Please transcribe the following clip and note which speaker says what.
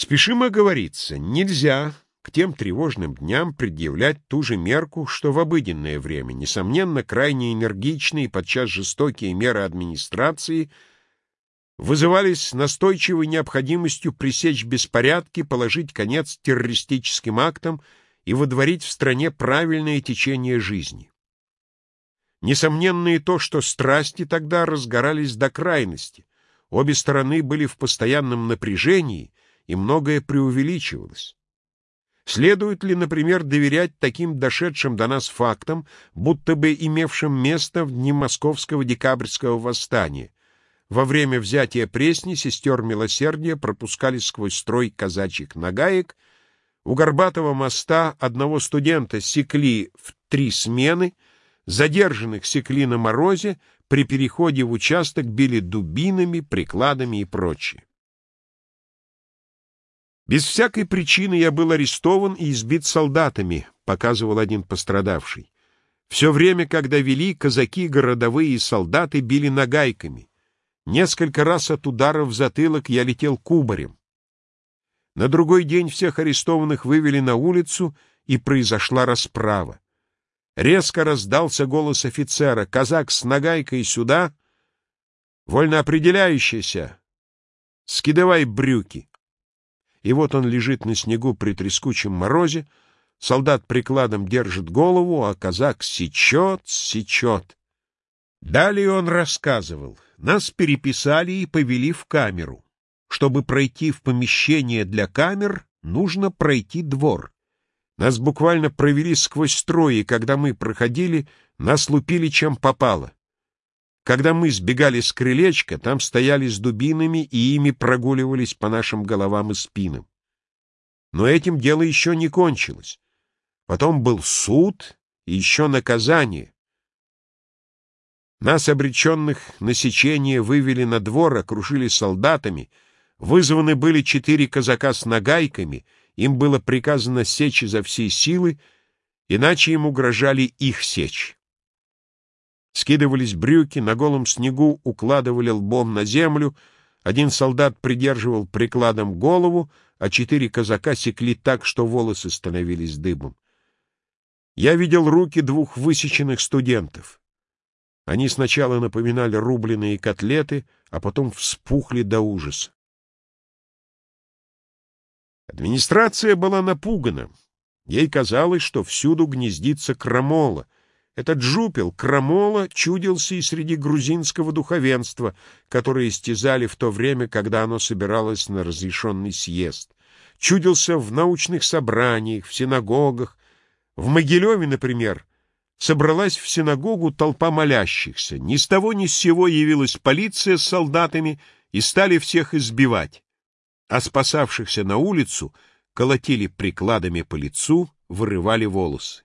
Speaker 1: Спешим оговориться, нельзя к тем тревожным дням предъявлять ту же мерку, что в обыденное время. Несомненно, крайне энергичные подчас жестокие меры администрации вызывались настойчивой необходимостью пресечь беспорядки, положить конец террористическим актам и водворить в стране правильное течение жизни. Несомненно и то, что страсти тогда разгорались до крайности, обе стороны были в постоянном напряжении, и многое преувеличивалось. Следует ли, например, доверять таким дошедшим до нас фактам, будто бы имевшим место в дни московского декабрьского восстания? Во время взятия Пресни сестер милосердия пропускали сквозь строй казачьих нагаек, у Горбатого моста одного студента секли в три смены, задержанных секли на морозе, при переходе в участок били дубинами, прикладами и прочее. Без всякой причины я был арестован и избит солдатами, показывал один пострадавший. Все время, когда вели, казаки, городовые и солдаты били нагайками. Несколько раз от ударов в затылок я летел кубарем. На другой день всех арестованных вывели на улицу, и произошла расправа. Резко раздался голос офицера. «Казак с нагайкой сюда!» «Вольно определяющийся!» «Скидывай брюки!» И вот он лежит на снегу при трескучем морозе, солдат прикладом держит голову, а казак сечет, сечет. Далее он рассказывал. Нас переписали и повели в камеру. Чтобы пройти в помещение для камер, нужно пройти двор. Нас буквально провели сквозь строй, и когда мы проходили, нас лупили чем попало. Когда мы сбегали с крылечка, там стояли с дубинами и ими прогуливались по нашим головам и спинам. Но этим дело еще не кончилось. Потом был суд и еще наказание. Нас, обреченных на сечение, вывели на двор, окружили солдатами, вызваны были четыре казака с нагайками, им было приказано сечь изо всей силы, иначе им угрожали их сечь. Скидывались брюки, на голом снегу укладывали лбом на землю, один солдат придерживал прикладом голову, а четыре казака секли так, что волосы становились дыбом. Я видел руки двух высеченных студентов. Они сначала напоминали рубленые котлеты, а потом вспухли до ужаса. Администрация была напугана. Ей казалось, что всюду гнездится крамола — этот жупел, крамола, чудился и среди грузинского духовенства, которое истязали в то время, когда оно собиралось на разрешенный съезд. Чудился в научных собраниях, в синагогах. В Могилеве, например, собралась в синагогу толпа молящихся. Ни с того ни с сего явилась полиция с солдатами и стали всех избивать. А спасавшихся на улицу колотили прикладами по лицу, вырывали волосы.